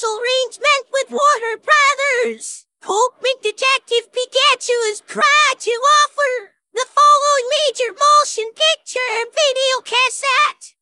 special arrangement with Water Brothers. Pokemon Detective Pikachu is proud to offer the following major motion picture.